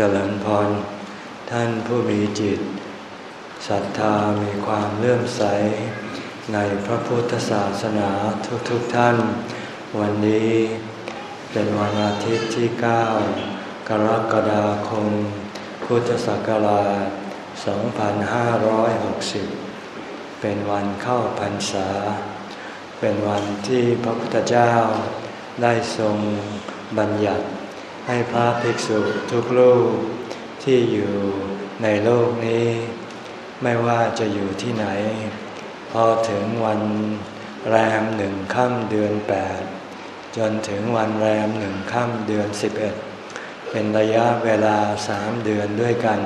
เจริญพร ท่านผู้มีจิตศรัทธามีความเลื่อมใส ในพระพุทธศาสนาทุกๆทท่าน วันนี้เป็นวันอาทิตย์ที่ 9 กรกฎาคม พุทธศักราช 2560 เป็นวันเข้าพรรษา เป็นวันที่พระพุทธเจ้าได้ทรงบัญญัติ ให้พระภิกษุทุกรูปที่อยู่ในโลกนี้ ไม่ว่าจะอยู่ที่ไหน พอถึงวันแรมหนึ่งค่ำเดือนแปดจนถึงวันแรมหนึ่งค่ำเดือนสิบเอ็ดเป็นระยะเวลาสามเดือนด้วยกัน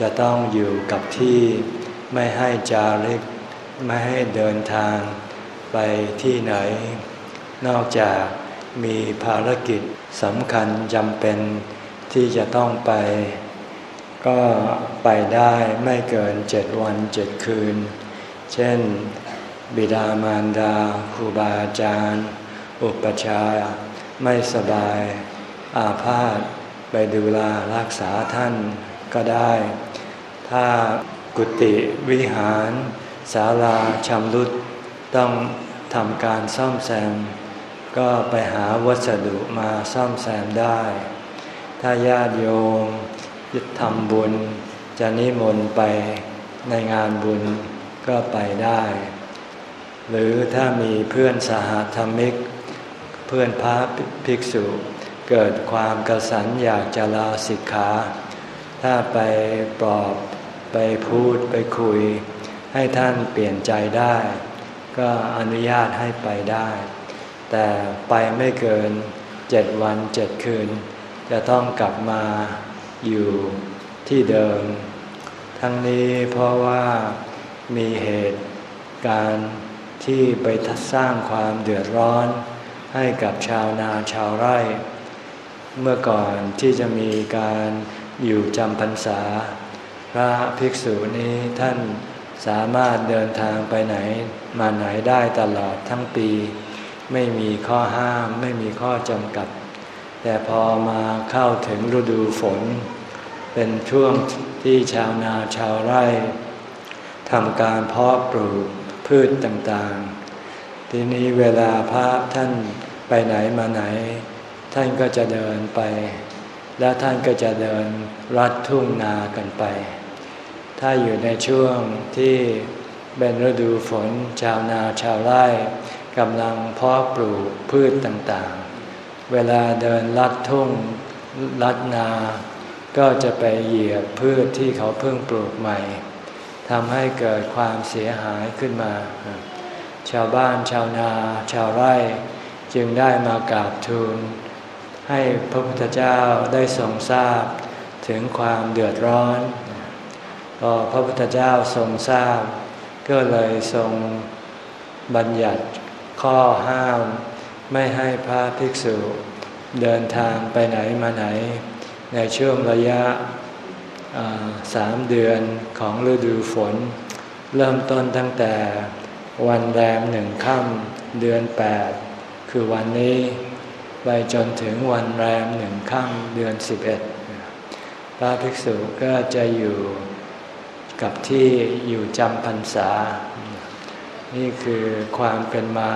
จะต้องอยู่กับที่ไม่ให้จาริกไม่ให้เดินทางไปที่ไหน นอกจาก มีภารกิจสำคัญจำเป็นที่จะต้องไป ก็ไปได้ไม่เกินเจ็ดวันเจ็ดคืน เช่น บิดามารดาครูบาอาจารย์ อุปชาไม่สบาย อาพาธไปดูแลรักษาท่านก็ได้ ถ้ากุฏิวิหารศาลาชำรุดต้องทำการซ่อมแซม ก็ไปหาวัสดุมาซ่อมแซมได้ ถ้าญาติโยมยึดทำบุญ จะนิมนต์ไปในงานบุญก็ไปได้ หรือถ้ามีเพื่อนสหธรรมิก เพื่อนพระภิกษุ เกิดความกระสันอยากจะลาสิกขา ถ้าไปปลอบไปพูดไปคุย ให้ท่านเปลี่ยนใจได้ ก็อนุญาตให้ไปได้ แต่ไปไม่เกินเจ็ดวันเจ็ดคืน จะต้องกลับมาอยู่ที่เดิม ทั้งนี้เพราะว่ามีเหตุการณ์ที่ไปสร้างความเดือดร้อน ให้กับชาวนาชาวไร่ เมื่อก่อนที่จะมีการอยู่จำพรรษา พระภิกษุนี้ท่านสามารถเดินทางไปไหนมาไหนได้ตลอดทั้งปี ไม่มีข้อห้ามไม่มีข้อจำกัด แต่พอมาเข้าถึงฤดูฝน เป็นช่วงที่ชาวนาชาวไร่ทำการเพาะปลูกพืชต่างๆ ทีนี้เวลาพระท่านไปไหนมาไหน ท่านก็จะเดินไป แล้วท่านก็จะเดินรัดทุ่งนากันไป ถ้าอยู่ในช่วงที่เป็นฤดูฝนชาวนาชาวไร่ กำลังเพาะปลูกพืชต่างๆ เวลาเดินลัดทุ่งลัดนา ก็จะไปเหยียบพืชที่เขาเพิ่งปลูกใหม่ทำให้เกิดความเสียหายขึ้นมา ชาวบ้านชาวนา ชาวไร่จึงได้มากราบทูล ให้พระพุทธเจ้าได้ทรงทราบถึงความเดือดร้อนพอพระพุทธเจ้าทรงทราบ ก็เลยทรงบัญญัติ ข้อห้าม ไม่ให้พระภิกษุเดินทางไปไหนมาไหน ในช่วงระยะสามเดือนของฤดูฝน เริ่มต้นตั้งแต่วันแรมหนึ่งค่ำเดือนแปดคือวันนี้ไปจนถึงวันแรมหนึ่งค่ำเดือนสิบเอ็ดพระภิกษุก็จะอยู่กับที่อยู่จำพรรษา นี่คือความเป็นมา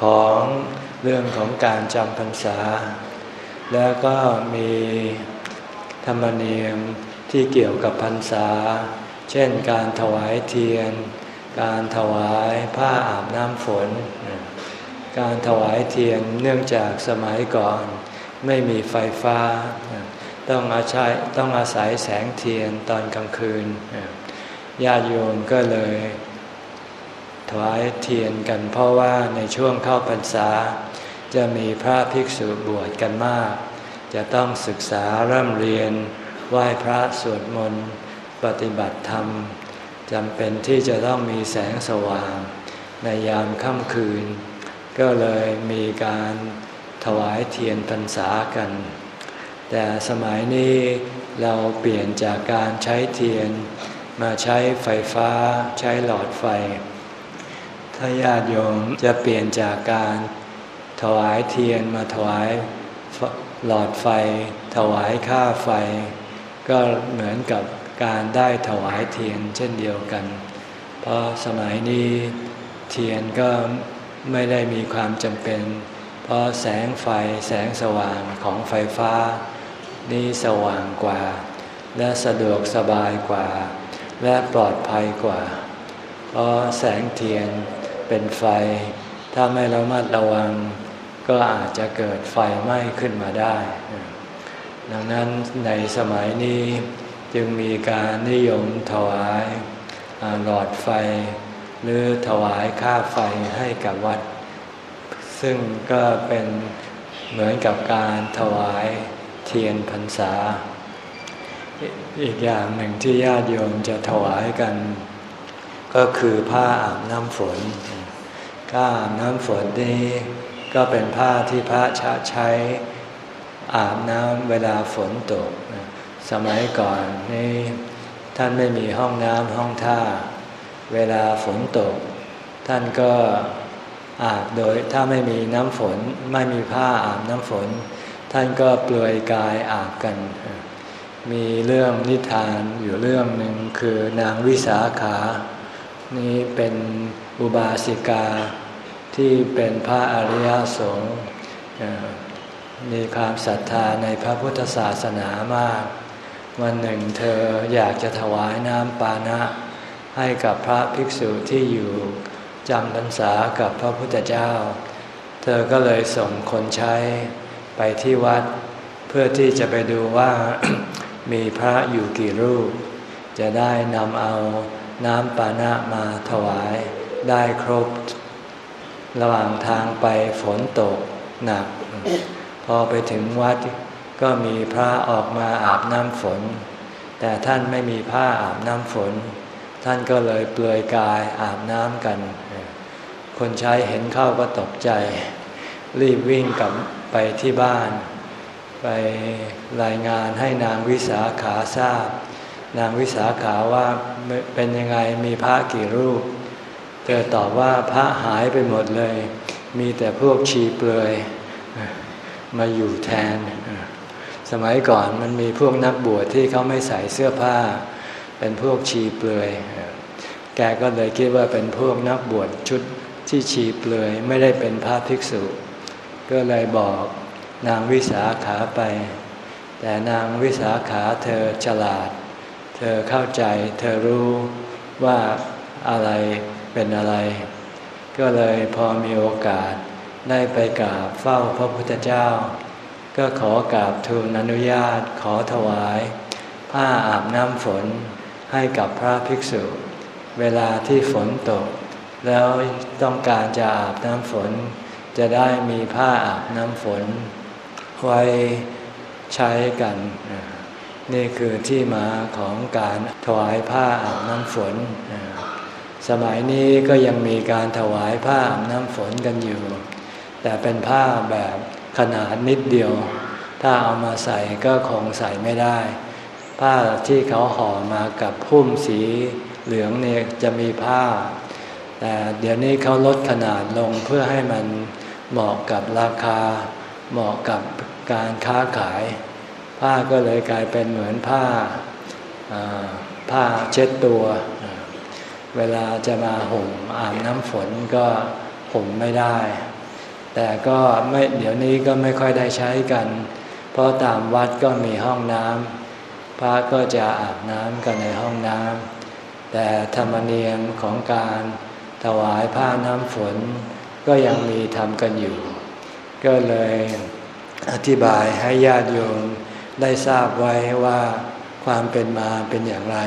ของเรื่องของการจำพรรษา แล้วก็มีธรรมเนียมที่เกี่ยวกับพรรษา เช่นการถวายเทียน การถวายผ้าอาบน้ำฝน การถวายเทียนเนื่องจากสมัยก่อนไม่มีไฟฟ้า ต้องอาศัยต้องอาศัยแสงเทียนตอนกลางคืนญาติโยมก็เลย ถวายเทียนกันเพราะว่าในช่วงเข้าพรรษา จะมีพระภิกษุบวชกันมาก จะต้องศึกษาเริ่มเรียนไหว้พระสวดมนต์ปฏิบัติธรรมจำเป็นที่จะต้องมีแสงสว่าง ในยามค่ำคืน ก็เลยมีการถวายเทียนพรรษากัน แต่สมัยนี้เราเปลี่ยนจากการใช้เทียน มาใช้ไฟฟ้าใช้หลอดไฟ ถ้าญาติโยมจะเปลี่ยนจากการถวายเทียนมาถวายหลอดไฟ ถวายค่าไฟ ก็เหมือนกับการได้ถวายเทียนเช่นเดียวกัน เพราะสมัยนี้เทียนก็ไม่ได้มีความจำเป็น เพราะแสงไฟแสงสว่างของไฟฟ้า นี่สว่างกว่า และสะดวกสบายกว่า และปลอดภัยกว่า เพราะแสงเทียน เป็นไฟ ถ้าไม่ระมัดระวัง ก็อาจจะเกิดไฟไหม้ขึ้นมาได้ ดังนั้นในสมัยนี้จึงมีการนิยมถวายหลอดไฟ หรือถวายค่าไฟให้กับวัด ซึ่งก็เป็นเหมือนกับการถวายเทียนพรรษา อีกอย่างหนึ่งที่ญาติโยมจะถวายกัน ก็คือผ้าอาบน้ำฝน ผ้าอาบน้ำฝนนี้ก็เป็นผ้าที่พระชะใช้อาบน้ำเวลาฝนตก สมัยก่อนนี่ท่านไม่มีห้องน้ำห้องท่า เวลาฝนตก ท่านก็อาบโดยถ้าไม่มีน้ำฝนไม่มีผ้าอาบน้ำฝน ท่านก็เปลือยกายอาบกัน มีเรื่องนิทานอยู่เรื่องหนึ่งคือนางวิสาขา นี่เป็นอุบาสิกา ที่เป็นพระอริยสงฆ์มีความศรัทธาในพระพุทธศาสนามาก วันหนึ่งเธออยากจะถวายน้ำปานะ ให้กับพระภิกษุที่อยู่จำพรรษากับพระพุทธเจ้า เธอก็เลยส่งคนใช้ไปที่วัด เพื่อที่จะไปดูว่ามีพระอยู่กี่รูป จะได้นำเอาน้ำปานะมาถวายได้ครบ ระหว่างทางไปฝนตกหนัก พอไปถึงวัดก็มีพระออกมาอาบน้ำฝน แต่ท่านไม่มีผ้าอาบน้ำฝน ท่านก็เลยเปลือยกายอาบน้ำกัน คนใช้เห็นเข้าก็ตกใจ รีบวิ่งกลับไปที่บ้าน ไปรายงานให้นางวิสาขาทราบ นางวิสาขาว่าเป็นยังไงมีพระกี่รูป เธอตอบว่าพระหายไปหมดเลย มีแต่พวกชีเปลือยมาอยู่แทน สมัยก่อนมันมีพวกนักบวชที่เขาไม่ใส่เสื้อผ้า เป็นพวกชีเปลือย แกก็เลยคิดว่าเป็นพวกนักบวชชุดที่ชีเปลือยไม่ได้เป็นพระภิกษุ ก็เลยบอกนางวิสาขาไป แต่นางวิสาขาเธอฉลาด เธอเข้าใจ เธอรู้ว่าอะไร เป็นอะไร ก็เลยพอมีโอกาสได้ไปกราบเฝ้าพระพุทธเจ้า ก็ขอกราบทูลอนุญาตขอถวาย ผ้าอาบน้ำฝนให้กับพระภิกษุ เวลาที่ฝนตก แล้วต้องการจะอาบน้ำฝน จะได้มีผ้าอาบน้ำฝน ไว้ใช้กัน นี่คือที่มาของการถวายผ้าอาบน้ำฝน สมัยนี้ก็ยังมีการถวายผ้าอาบน้ำฝนกันอยู่ แต่เป็นผ้าแบบขนาดนิดเดียว ถ้าเอามาใส่ก็คงใส่ไม่ได้ ผ้าที่เขาห่อมากับพุ่มสีเหลืองเนี่ยจะมีผ้า แต่เดี๋ยวนี้เขาลดขนาดลงเพื่อให้มันเหมาะกับราคา เหมาะกับการค้าขาย ผ้าก็เลยกลายเป็นเหมือนผ้าผ้าเช็ดตัวเเวลาจะมาห่มอาบน้ำฝนก็ห่มไม่ได้ แต่ก็ไม่เดี๋ยวนี้ก็ไม่ค่อยได้ใช้กัน เพราะตามวัดก็มีห้องน้ำพระก็จะอาบน้ำกันในห้องน้ำแต่ธรรมเนียมของการถวายผ้าน้ำฝน ก็ยังมีทำกันอยู่ ก็เลยอธิบายให้ญาติโยมได้ทราบไว้ว่าความเป็นมาเป็นอย่างไร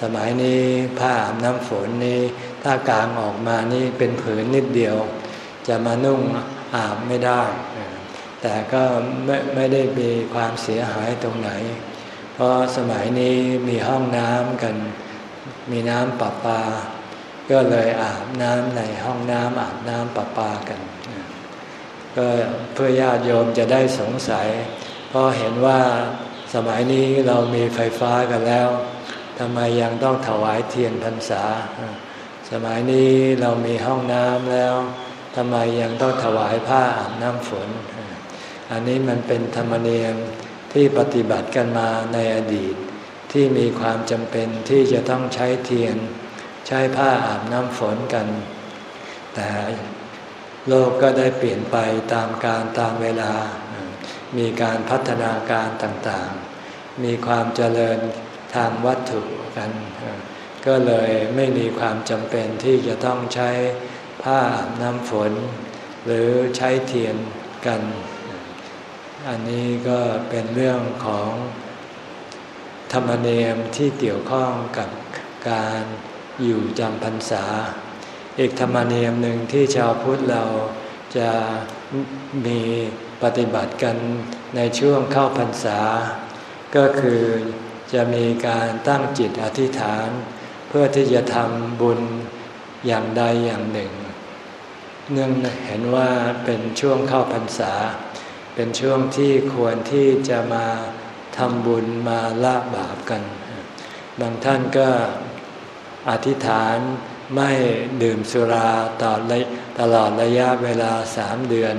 สมัยนี้ผ้าอาบน้ำฝนนี้ถ้ากางออกมานี่เป็นผืนนิดเดียว จะมานุ่งอาบไม่ได้ แต่ก็ไม่ไม่ได้มีความเสียหายตรงไหน เพราะสมัยนี้มีห้องน้ำกัน มีน้ำประปา ก็เลยอาบน้ำในห้องน้ำอาบน้ำประปากัน ก็เพื่อญาติโยมจะได้สงสัย เพราะเห็นว่าสมัยนี้เรามีไฟฟ้ากันแล้ว ทำไมยังต้องถวายเทียนพรรษา สมัยนี้เรามีห้องน้ำแล้วทำไมยังต้องถวายผ้าอาบน้ำฝน อันนี้มันเป็นธรรมเนียมที่ปฏิบัติกันมาในอดีต ที่มีความจำเป็นที่จะต้องใช้เทียน ใช้ผ้าอาบน้ำฝนกัน แต่โลกก็ได้เปลี่ยนไปตามการตามเวลา มีการพัฒนาการต่างๆ มีความเจริญ ทางวัตถุกัน ก็เลยไม่มีความจำเป็นที่จะต้องใช้ผ้าอาบน้ำฝน หรือใช้เทียนกัน อันนี้ก็เป็นเรื่องของธรรมเนียมที่เกี่ยวข้องกับการอยู่จำพรรษา อีกธรรมเนียมหนึ่งที่ชาวพุทธเราจะมีปฏิบัติกันในช่วงเข้าพรรษา ก็คือ จะมีการตั้งจิตอธิษฐาน เพื่อที่จะทำบุญอย่างใดอย่างหนึ่ง เนื่องเห็นว่าเป็นช่วงเข้าพรรษา เป็นช่วงที่ควรที่จะมาทำบุญมาละบาปกันบางท่านก็อธิษฐานไม่ดื่มสุราตลอดตลอดระยะเวลาสามเดือน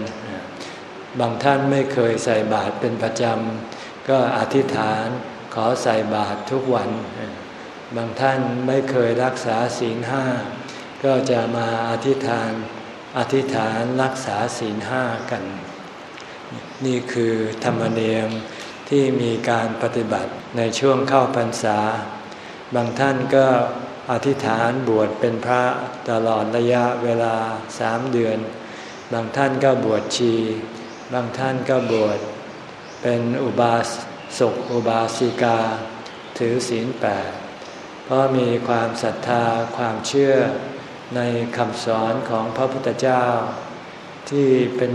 บางท่านไม่เคยใส่บาตรเป็นประจำ ก็อธิษฐาน ขอใส่บาตรทุกวัน บางท่านไม่เคยรักษาศีลห้าก็จะมาอธิษฐานอธิษฐานรักษาศีลห้ากัน นี่คือธรรมเนียมที่มีการปฏิบัติในช่วงเข้าพรรษา บางท่านก็อธิษฐานบวชเป็นพระตลอดระยะเวลาสามเดือน บางท่านก็บวชชี บางท่านก็บวชเป็นอุบาส กอุบาสิกา ถือศีลแปดเพราะมีความศรัทธาความเชื่อในคำสอนของพระพุทธเจ้า ที่เป็น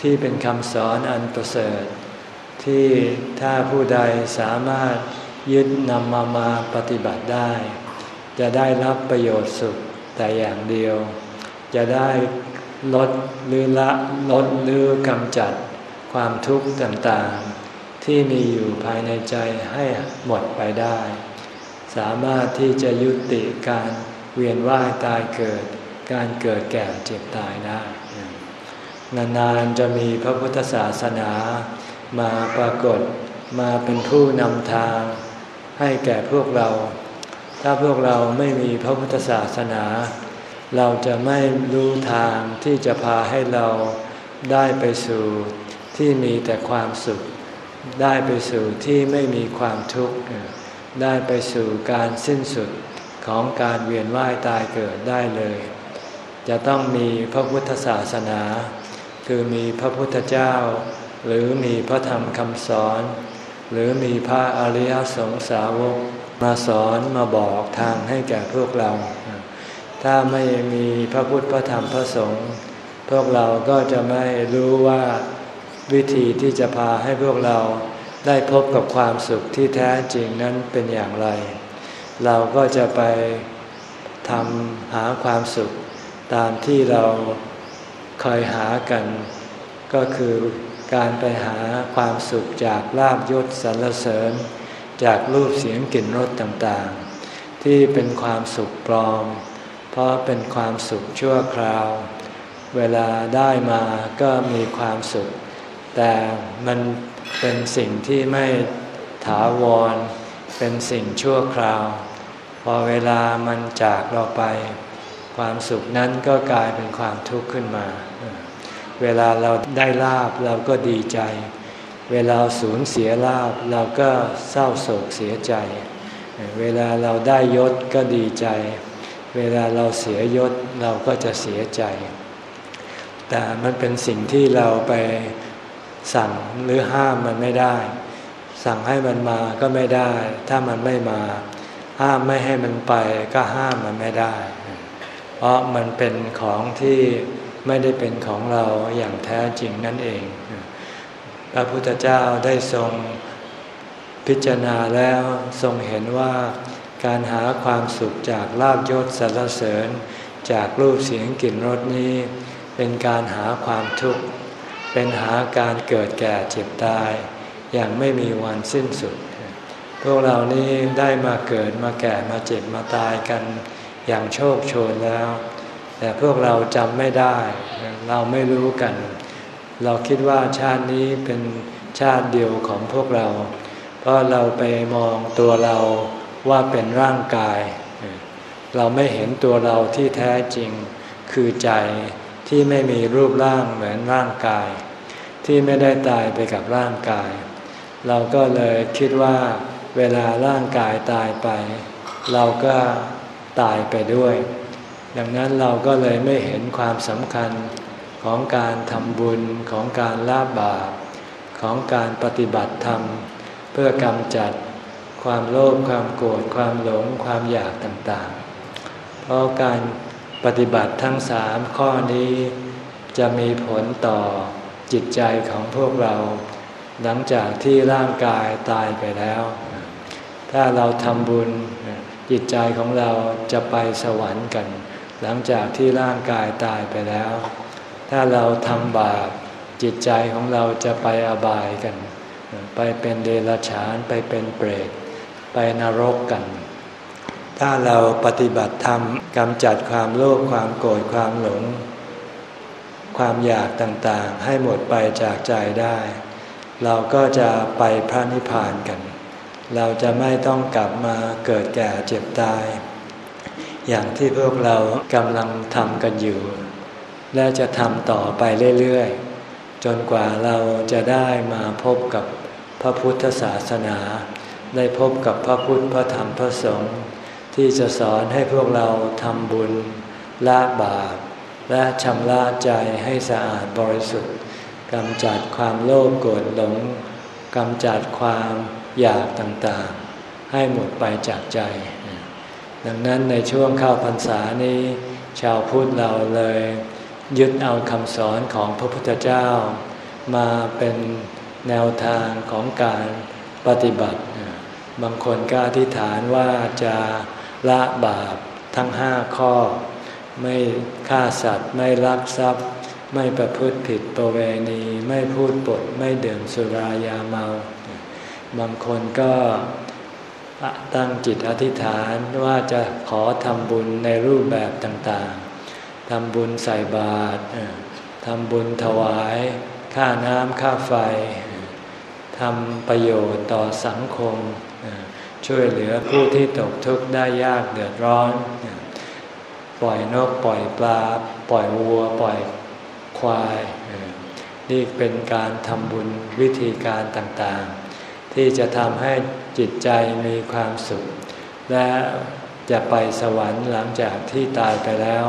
ที่เป็นคำสอนอันประเสริฐ ที่ถ้าผู้ใดสามารถยึดนำมามาปฏิบัติได้ จะได้รับประโยชน์สุขแต่อย่างเดียว จะได้ลดหรือละลดหรือกำจัดความทุกข์ต่างๆ ที่มีอยู่ภายในใจให้หมดไปได้ สามารถที่จะยุติการเวียนว่ายตายเกิด การเกิดแก่เจ็บตายได้นานๆจะมีพระพุทธศาสนา มาปรากฏมาเป็นผู้นำทาง ให้แก่พวกเรา ถ้าพวกเราไม่มีพระพุทธศาสนา เราจะไม่รู้ทางที่จะพาให้เราได้ไปสู่ที่มีแต่ความสุข ได้ไปสู่ที่ไม่มีความทุกข์ ได้ไปสู่การสิ้นสุดของการเวียนว่ายตายเกิดได้เลย จะต้องมีพระพุทธศาสนา คือมีพระพุทธเจ้า หรือมีพระธรรมคำสอน หรือมีพระอริยสงสาวกมาสอนมาบอกทางให้แก่พวกเรา ถ้าไม่มีพระพุทธพระธรรมพระสงฆ์พวกเราก็จะไม่รู้ว่า วิธีที่จะพาให้พวกเราได้พบกับความสุขที่แท้จริงนั้นเป็นอย่างไร เราก็จะไปทำหาความสุขตามที่เราเคยหากัน ก็คือการไปหาความสุขจากลาบยศสรรเสริญ จากรูปเสียงกลิ่นรสต่างๆ ที่เป็นความสุขปลอม เพราะเป็นความสุขชั่วคราว เวลาได้มาก็มีความสุข แต่มันเป็นสิ่งที่ไม่ถาวร เป็นสิ่งชั่วคราว พอเวลามันจากเราไป ความสุขนั้นก็กลายเป็นความทุกข์ขึ้นมา เวลาเราได้ลาบเราก็ดีใจ เวลาสูญเสียลาบเราก็เศร้าโศกเสียใจ เวลาเราได้ยศก็ดีใจ เวลาเราเสียยศเราก็จะเสียใจ แต่มันเป็นสิ่งที่เราไป สั่งหรือห้ามมันไม่ได้ สั่งให้มันมาก็ไม่ได้ ถ้ามันไม่มา ห้ามไม่ให้มันไปก็ห้ามมันไม่ได้ เพราะมันเป็นของที่ไม่ได้เป็นของเราอย่างแท้จริงนั่นเอง พระพุทธเจ้าได้ทรงพิจารณาแล้วทรงเห็นว่าการหาความสุขจากลาบยศสรรเสริญ จากรูปเสียงกลิ่นรสนี้ เป็นการหาความทุกข์ เป็นหาการเกิดแก่เจ็บตาย อย่างไม่มีวันสิ้นสุด พวกเรานี้ได้มาเกิดมาแก่มาเจ็บมาตายกันอย่างโชคโชนแล้ว แต่พวกเราจำไม่ได้ เราไม่รู้กัน เราคิดว่าชาตินี้เป็นชาติเดียวของพวกเรา เพราะเราไปมองตัวเราว่าเป็นร่างกาย เราไม่เห็นตัวเราที่แท้จริงคือใจ ที่ไม่มีรูปร่างเหมือนร่างกาย ที่ไม่ได้ตายไปกับร่างกาย เราก็เลยคิดว่าเวลาร่างกายตายไป เราก็ตายไปด้วย ดังนั้นเราก็เลยไม่เห็นความสำคัญของการทำบุญของการละบาปของการปฏิบัติธรรม เพื่อกำจัดความโลภความโกรธความหลงความอยากต่างๆ เพราะการ ปฏิบัติทั้งสามข้อนี้ จะมีผลต่อจิตใจของพวกเรา หลังจากที่ร่างกายตายไปแล้ว ถ้าเราทำบุญจิตใจของเราจะไปสวรรค์กัน หลังจากที่ร่างกายตายไปแล้ว ถ้าเราทำบาปจิตใจของเราจะไปอบายกัน ไปเป็นเดรัจฉานไปเป็นเปรต ไปนรกกัน ถ้าเราปฏิบัติธรรมกำจัดความโลภความโกรธความหลง ความอยากต่างๆ ให้หมดไปจากใจได้ เราก็จะไปพระนิพพานกัน เราจะไม่ต้องกลับมาเกิดแก่เจ็บตาย อย่างที่พวกเรากำลังทำกันอยู่ และจะทำต่อไปเรื่อยๆ จนกว่าเราจะได้มาพบกับพระพุทธศาสนา ได้พบกับพระพุทธพระธรรมพระสงฆ์ ที่จะสอนให้พวกเราทำบุญละบาป และชำระใจให้สะอาดบริสุทธิ์กำจัดความโลภโกรธหลงกำจัดความอยากต่างๆ ให้หมดไปจากใจ ดังนั้นในช่วงเข้าพรรษานี้ ชาวพุทธเราเลย ยึดเอาคำสอนของพระพุทธเจ้า มาเป็นแนวทางของการปฏิบัติ บางคนก็อธิษฐานว่าจะ ละบาปทั้งห้าข้อ ไม่ฆ่าสัตว์ ไม่ลักทรัพย์ ไม่ประพฤติผิดประเวณี ไม่พูดปด ไม่ดื่มสุรายาเมา บางคนก็ตั้งจิตอธิษฐานว่าจะขอทำบุญในรูปแบบต่างๆ ทำบุญใส่บาตรทำบุญถวาย ค่าน้ำค่าไฟ ทำประโยชน์ต่อสังคม ช่วยเหลือผู้ที่ตกทุกข์ได้ยากเดือดร้อน ปล่อยนกปล่อยปลา ปล่อยวัว ปล่อยควาย นี่เป็นการทำบุญวิธีการต่างๆ ที่จะทำให้จิตใจมีความสุข และจะไปสวรรค์หลังจากที่ตายไปแล้ว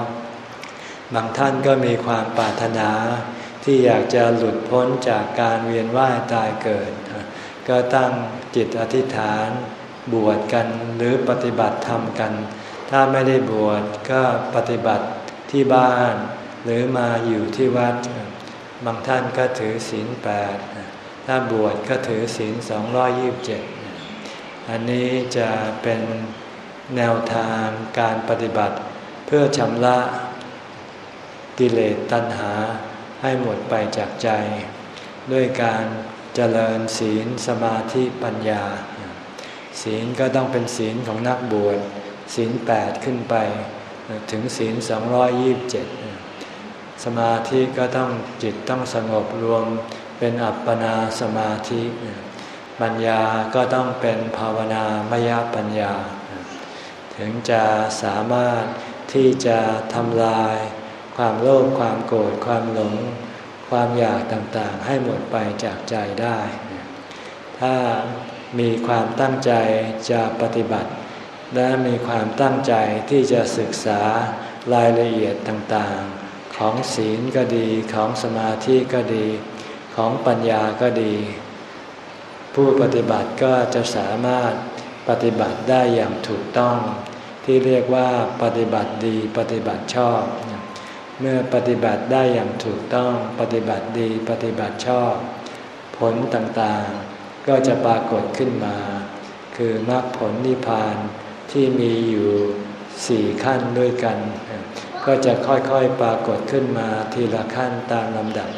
บางท่านก็มีความปรารถนา ที่อยากจะหลุดพ้นจากการเวียนว่ายตายเกิด ก็ตั้งจิตอธิษฐาน บวชกันหรือปฏิบัติธรรมกัน ถ้าไม่ได้บวชก็ปฏิบัติที่บ้าน หรือมาอยู่ที่วัด บางท่านก็ถือศีลแปดถ้าบวชก็ถือศีลสองยี่บเจ็ดอันนี้จะเป็นแนวทางการปฏิบัติเพื่อชำระกิเลสตัณหาให้หมดไปจากใจ ด้วยการเจริญศีลสมาธิปัญญา ศีลก็ต้องเป็นศีลของนักบวชศีลแปดขึ้นไป ถึงศีลสองร้อยยี่บเจ็ดสมาธิก็ต้องจิตต้องสงบรวมเป็นอัปปนาสมาธิ ปัญญาก็ต้องเป็นภาวนามยปัญญา ถึงจะสามารถที่จะทำลายความโลภความโกรธความหลง ความอยากต่างๆ ให้หมดไปจากใจได้ ถ้า มีความตั้งใจจะปฏิบัติ และมีความตั้งใจที่จะศึกษารายละเอียดต่างๆ ของศีลก็ดีของสมาธิก็ดี ของปัญญาก็ดี ผู้ปฏิบัติก็จะสามารถปฏิบัติได้อย่างถูกต้อง ที่เรียกว่าปฏิบัติดีปฏิบัติชอบ เมื่อปฏิบัติได้อย่างถูกต้อง ปฏิบัติดีปฏิบัติชอบ ผลต่างๆ ก็จะปรากฏขึ้นมา คือมรรคผลนิพพานที่มีอยู่สี่ขั้นด้วยกัน ก็จะค่อยๆปรากฏขึ้นมาทีละขั้นตามลำดับ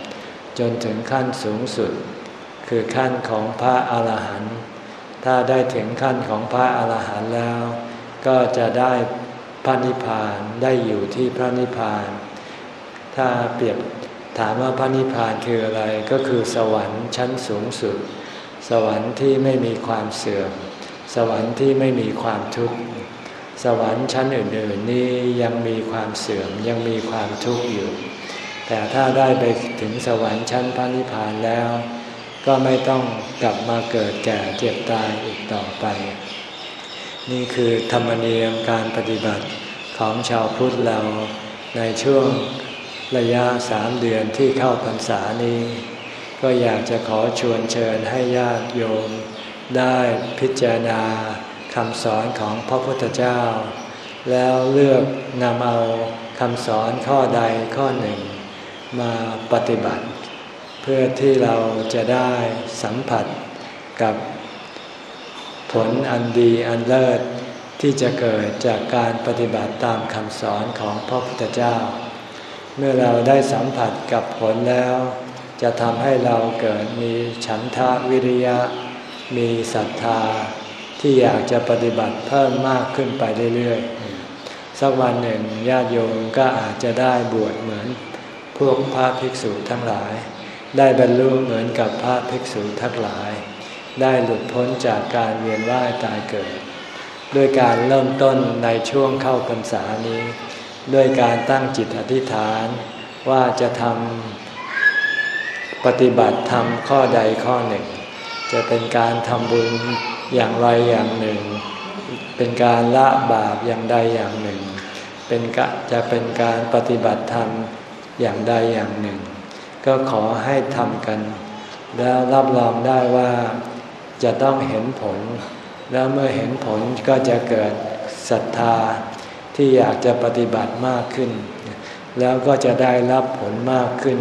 จนถึงขั้นสูงสุด คือขั้นของพระอาหารหันต์ถ้าได้ถึงขั้นของพระอาหารหันต์แล้ว ก็จะได้พระนิพพานได้อยู่ที่พระนิพพาน ถ้าเปรียบถามว่าพระนิพพานคืออะไรก็คือสวรรค์ชั้นสูงสุด สวรรค์ที่ไม่มีความเสื่อม สวรรค์ที่ไม่มีความทุกข์ สวรรค์ชั้นอื่น ๆ นี้ยังมีความเสื่อมยังมีความทุกข์อยู่ แต่ถ้าได้ไปถึงสวรรค์ชั้นพระนิพพานแล้ว ก็ไม่ต้องกลับมาเกิดแก่เจ็บตายอีกต่อไป นี่คือธรรมเนียมการปฏิบัติของชาวพุทธเราในช่วงระยะสามเดือนที่เข้าพรรษานี้ ก็อยากจะขอชวนเชิญให้ญาติโยม ได้พิจารณาคำสอนของพระพุทธเจ้า แล้วเลือกนำเอาคำสอนข้อใดข้อหนึ่ง มาปฏิบัติ เพื่อที่เราจะได้สัมผัสกับผลอันดีอันเลิศที่จะเกิดจากการปฏิบัติตามคำสอนของพระพุทธเจ้า เมื่อเราได้สัมผัสกับผลแล้ว จะทำให้เราเกิดมีฉันทะวิริยะ มีศรัทธาที่อยากจะปฏิบัติเพิ่มมากขึ้นไปเรื่อยๆ สักวันหนึ่งญาติโยมก็อาจจะได้บวชเหมือนพวกพระภิกษุทั้งหลาย ได้บรรลุเหมือนกับพระภิกษุทั้งหลาย ได้หลุดพ้นจากการเวียนว่ายตายเกิด ด้วยการเริ่มต้นในช่วงเข้าพรรษานี้ ด้วยการตั้งจิตอธิษฐานว่าจะทำ ปฏิบัติธรรมข้อใดข้อหนึ่ง จะเป็นการทำบุญอย่างไรอย่างหนึ่ง เป็นการละบาปอย่างใดอย่างหนึ่ง เป็นกะจะเป็นการปฏิบัติธรรมอย่างใดอย่างหนึ่ง ก็ขอให้ทำกัน แล้วรับรองได้ว่าจะต้องเห็นผล แล้วเมื่อเห็นผลก็จะเกิดศรัทธาที่อยากจะปฏิบัติมากขึ้น แล้วก็จะได้รับผลมากขึ้น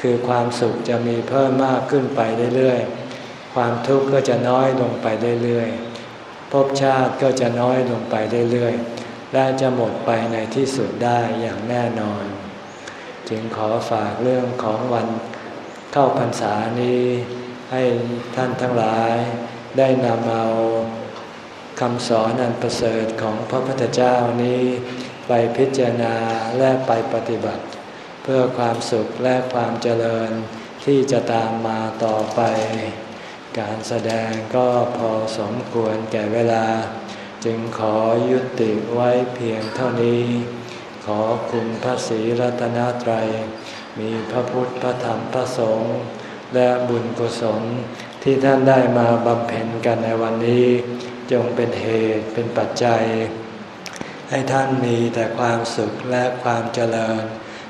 คือความสุขจะมีเพิ่มมากขึ้นไปเรื่อยๆ ความทุกข์ก็จะน้อยลงไปเรื่อยๆภพชาติก็จะน้อยลงไปเรื่อยๆ และจะหมดไปในที่สุดได้อย่างแน่นอน จึงขอฝากเรื่องของวันเข้าพรรษานี้ ให้ท่านทั้งหลายได้นำเอาคำสอนอันประเสริฐของพระพุทธเจ้านี้ ไปพิจารณาและไปปฏิบัติ พื่อความสุขและความเจริญที่จะตามมาต่อไป การแสดงก็พอสมควรแก่เวลา จึงขอยุติไว้เพียงเท่านี้ ขอคุณพระศรีรัตนตรัย มีพระพุทธพระธรรมพระสงฆ์และบุญกุศลที่ท่านได้มาบำเพ็ญกันในวันนี้ จงเป็นเหตุเป็นปัจจัย ให้ท่านมีแต่ความสุขและความเจริญ